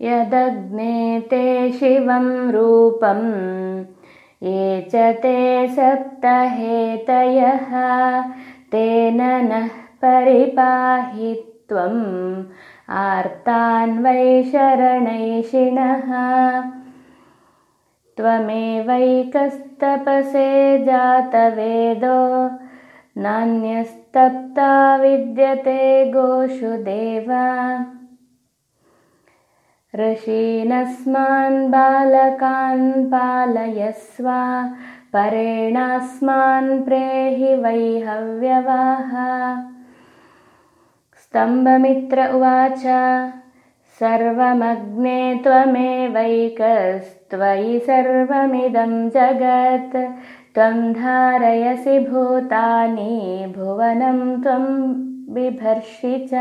यदग्ने ते शिवं रूपम् ये च ते सप्तहेतयः तेन नः परिपाहि त्वम् आर्तान् वै शरणैषिणः त्वमेवैकस्तपसे जातवेदो नान्यस्तप्ता विद्यते गोषु देव ऋषीनस्मान् बालकान् पालयस्व परेणास्मान् प्रेहि वैहव्यवाः। स्तम्भमित्र उवाच सर्वमग्ने त्वमेवैकस्त्वयि सर्वमिदं जगत् त्वं धारयसि भूतानि भुवनं त्वं बिभर्षि च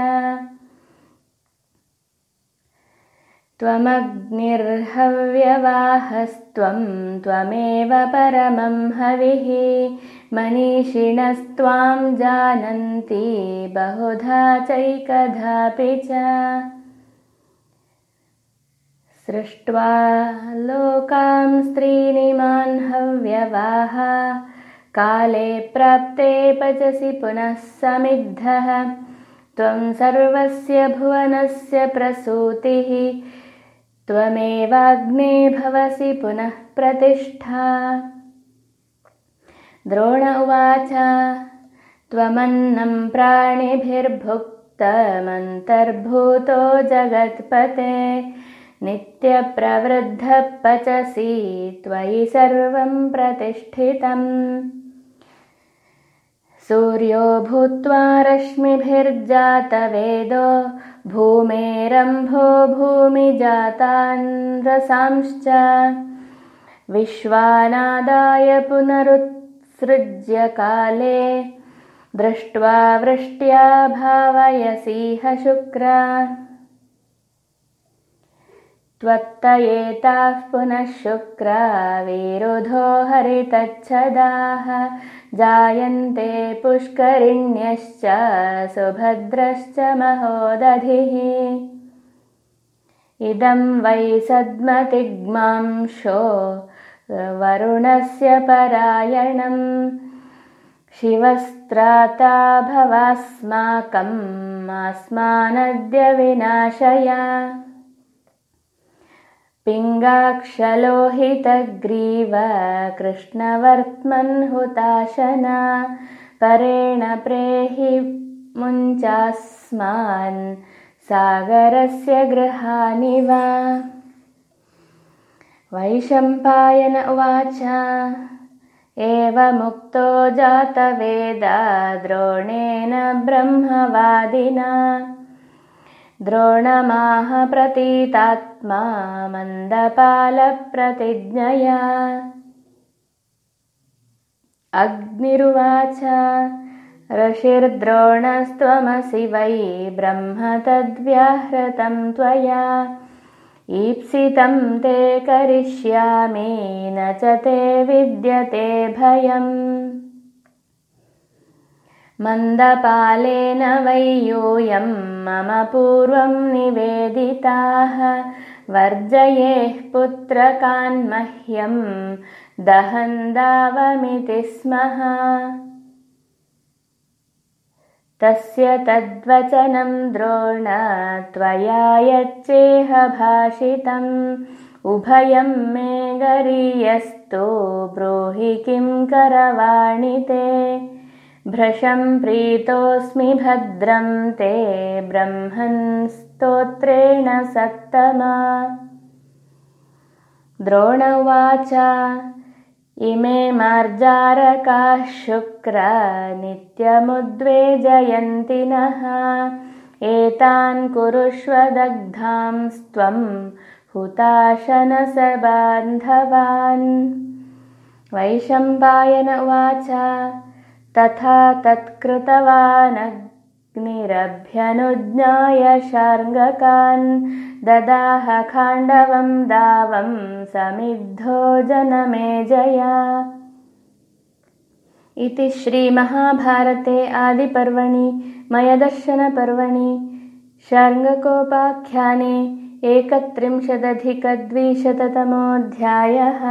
त्वमग्निर्हव्यवाहस्त्वं त्वमेव परमं हविः। मनीषिणस्त्वां जानन्ति बहुधा चैकधापि च। सृष्ट्वा लोकां स्त्रीनिमान् हव्यवाह। काले प्राप्ते पचसि पुनः समिद्धः। त्वं सर्वस्य भुवनस्य प्रसूतिः त्वमेवाग्ने भवसि पुनः प्रतिष्ठा। द्रोण उवाच त्वमन्नं प्राणिभिर्भुक्तमन्तर्भूतो जगत्पते नित्यप्रवृद्धः पचसि त्वयि सर्वं प्रतिष्ठितम् सूर्यो भूत्वा रश्मिभिर्जातवेदो भूमेरम्भो भूमिजातान् रसांश्च विश्वानादाय पुनरुत्सृज्य काले दृष्ट्वा वृष्ट्या भावयसीह शुक्रा त्वत्तयेताः पुनः शुक्रा विरुधो हरितच्छदाः। जायन्ते पुष्करिण्यश्च सुभद्रश्च महोदधिः। इदं वै सद्मतिग्मांशो वरुणस्य परायणम्। शिवस्त्राता भवास्माकम् अस्मानद्य विनाशय पिङ्गाक्षलोहितग्रीव कृष्णवर्त्मन्हुताशना परेण प्रेहि मुञ्चास्मान् सागरस्य गृहाणि वा। वैशम्पायन उवाच एवमुक्तो जातवेदा द्रोणेन ब्रह्मवादिना द्रोणमाह प्रतीतात्मा मन्दपालप्रतिज्ञया। अग्निरुवाच ऋषिर्द्रोणस्त्वमसि वै ब्रह्म तद्व्याहृतं त्वया। ईप्सितं ते करिष्यामि न च ते विद्यते भयम् मन्दपालेन वै यूयं मम पूर्वं निवेदिताः। वर्जयेः पुत्रकान्मह्यं दहन्दावमिति स्मः। तस्य तद्वचनं द्रोण त्वया यच्चेह भाषितम्। उभयं मे गरीयस्तु ब्रूहि किं करवाणि ते भृशं प्रीतोऽस्मि भद्रं ते ब्रह्मन् स्तोत्रेण सत्तमा। द्रोण उवाच इमे मार्जारकाः शुक्र नित्यमुद्वेजयन्तिनः एतान् कुरुष्व दग्धांस्त्वं हुताशनसबान्धवान्। वैशम्पायन उवाच तथा तत्कृतवानग्निरभ्यनुज्ञाय शार्ङ्गकान् ददाह खाण्डवं दावं समिद्धो जनमेजया। इति श्रीमहाभारते आदिपर्वणि मयदर्शनपर्वणि शार्ङ्गकोपाख्याने एकत्रिंशदधिकद्विशततमोऽध्यायः